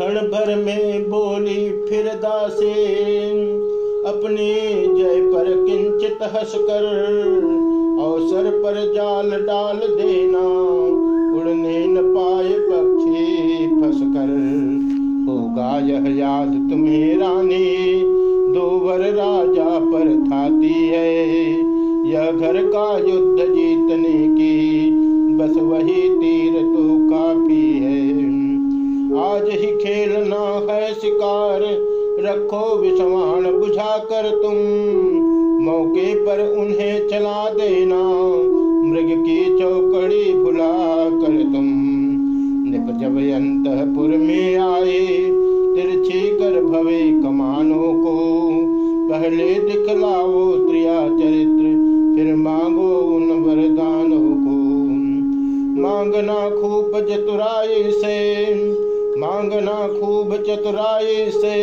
क्षण भर में बोली फिर दासे, अपने जय पर किंचित हंस कर, अवसर पर जाल डाल देना, उड़ने न पाए पक्षी फंस कर। होगा यह याद तुम्हें रानी, दो वर राजा पर थाती है। यह घर का युद्ध जीतने की, बस वही तीर तो काफ़ी है खेलना है शिकार। रखो विषवाण बुझा कर तुम। मौके पर उन्हें चला देना। मृग की चौकड़ी भुला कर तुम। निप जब अंतपुर में आए, तिरछी कर भवे कमानों को। पहले दिखलाओ त्रिया चरित्र, फिर मांगो उन वरदानों को। मांगना खूब चतुराई से मांगना खूब चतुराई से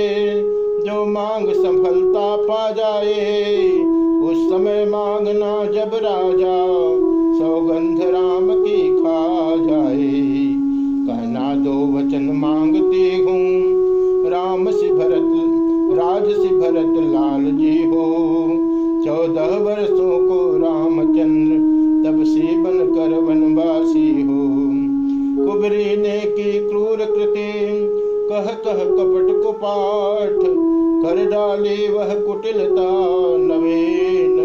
जो मांग सफलता पा जाए उस समय मांगना जब राजा कह कपट को पाठ कर डाली वह कुटिलता नवीन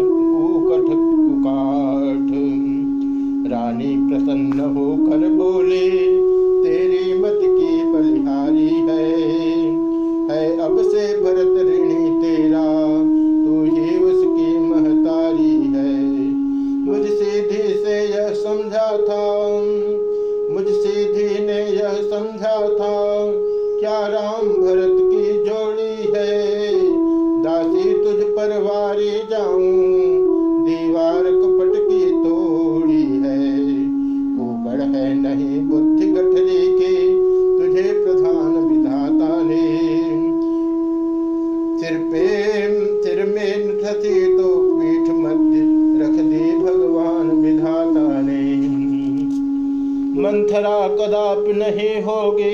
है नहीं बुद्धि गठरी की तुझे प्रधान विधाता ने। सिर पे सिर में तो पीठ मध्य रख दी भगवान विधाता ने। मंथरा कदापि नहीं होगी,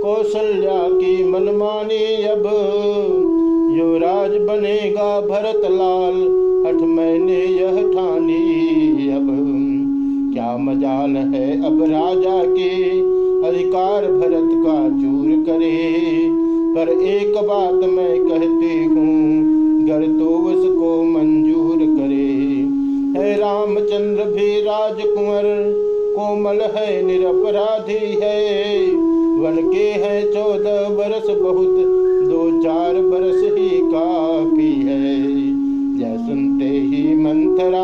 कौशल्या की मनमानी अब। युवराज बनेगा भरत लाल हठ मैंने मजाल है अब राजा के, अधिकार भरत का चूर करे। पर एक बात मैं कहती हूँ घर तो उसको मंजूर करे। है रामचंद्र भी राजकुंवर, कोमल है, निरपराधी है। वन के है चौदह बरस, बहुत दो चार बरस ही काफ़ी है। जय सुनते ही मंथरा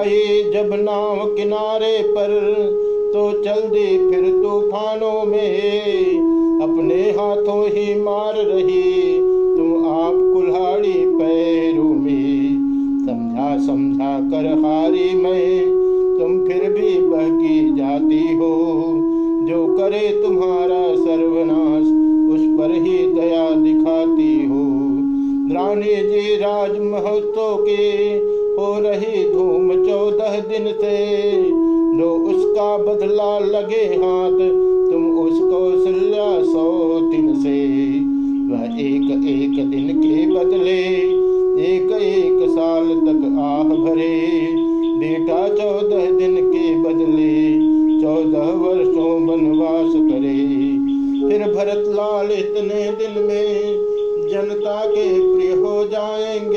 आई जब नाव किनारे पर तो चल दी फिर तूफानों में। अपने हाथों ही मार रही, तुम आप कुल्हाड़ी पैरों में। समझा समझा कर हारी मैं। भरे बेटा चौदह दिन के बदले चौदह वर्षों वनवास करे। फिर भरत लाल इतने दिन में जनता के प्रिय हो जाएँगे।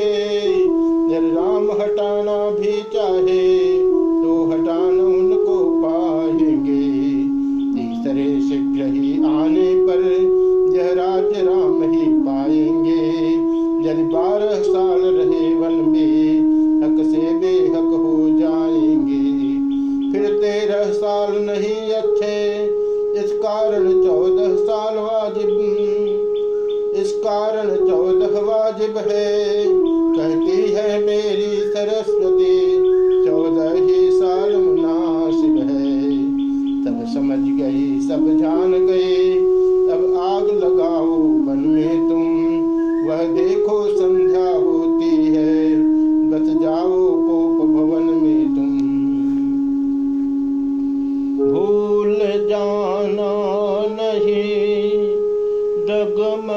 गम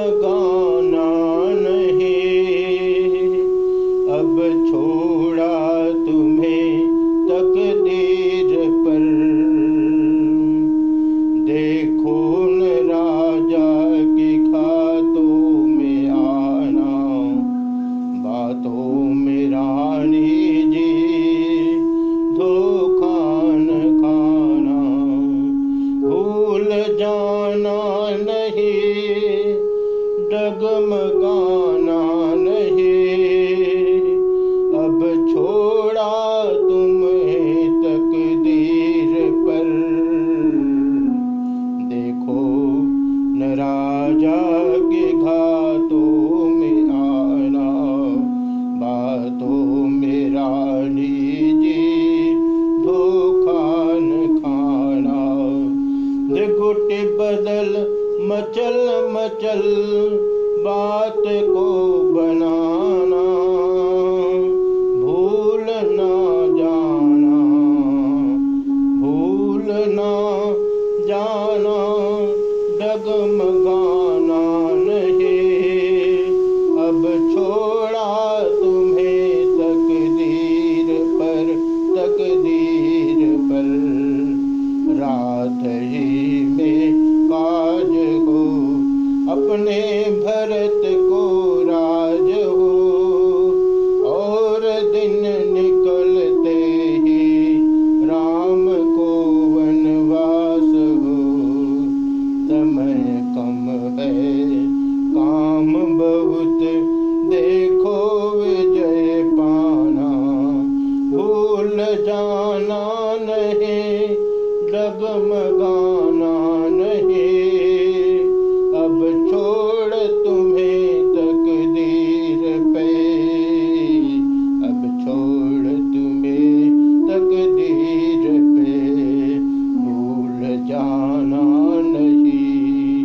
जाना नहीं,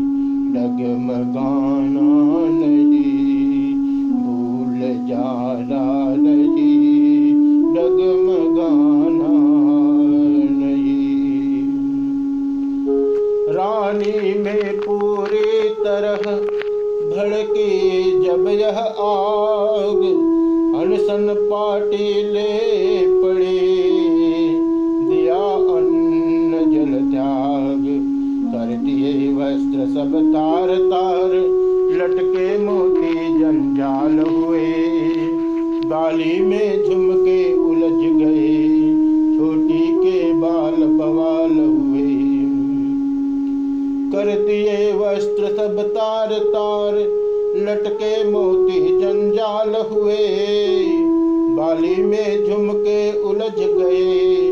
डगमगाना नहीं, भूल जाना नहीं, डगमगाना नहीं। रानी में पूरी तरह भड़के जब यह आग अनसन पाटी ले सब तार तार लटके मोती जंजाल हुए, बाली में झुमके उलझ गए, छोटी के बाल बवाल हुए। कर दिए वस्त्र सब तार तार लटके मोती जंजाल हुए, बाली में झुमके उलझ गए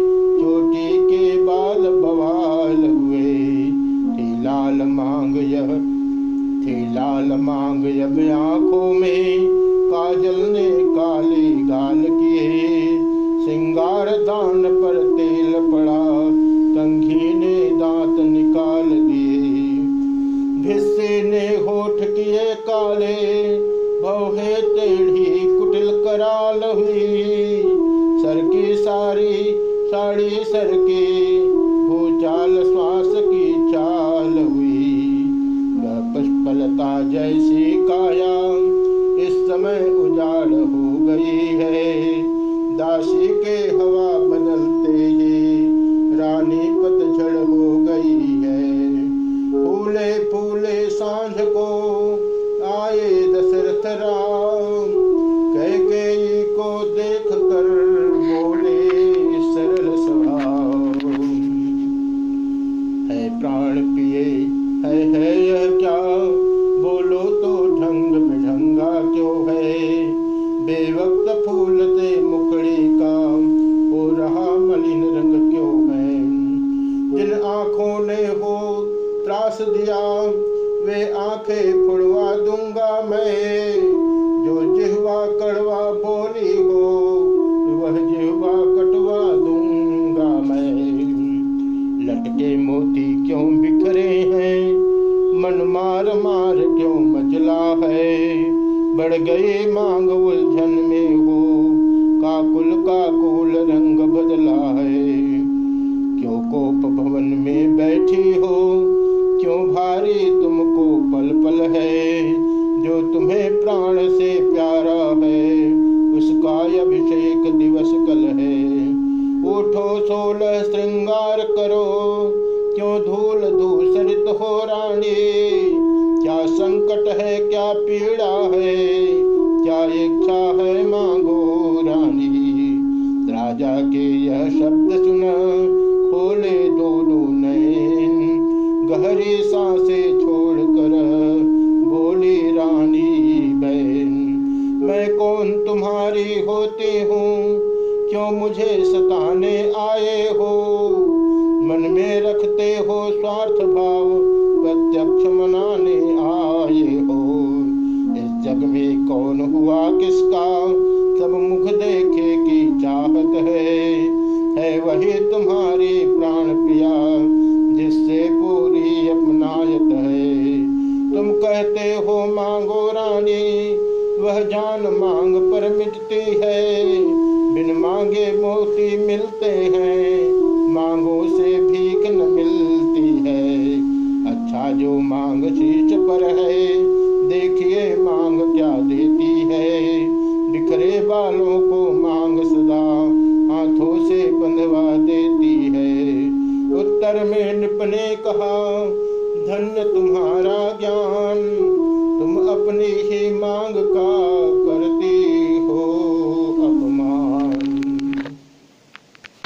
जल मांग अब आँखों में पास दिया, वे आँखें फुड़वा दूँगा मैं। जो जिहवा कड़वा बोली हो, वह जिहवा कटवा दूँगा मैं। लटके मोती क्यों बिखरे हैं? मन मार मार क्यों मचला है? बढ़ गए मांग उलझन में श्रृंगार करो। क्यों धूल दूसरित हो रानी? क्या संकट है, क्या पीड़ा है? क्या इच्छा है, मांगो रानी। राजा के यह शब्द सुना, खोले दोनों नयन। गहरी सांसे छोड़ कर बोली रानी बहन, मैं कौन तुम्हारी होती हूँ? क्यों मुझे सताने तुम्हारी प्राण प्रिया, जिससे पूरी अपनायत है। तुम कहते हो, मांगो रानी, वह जान मांग पर मिटती है। बिन मांगे मोती मिलते हैं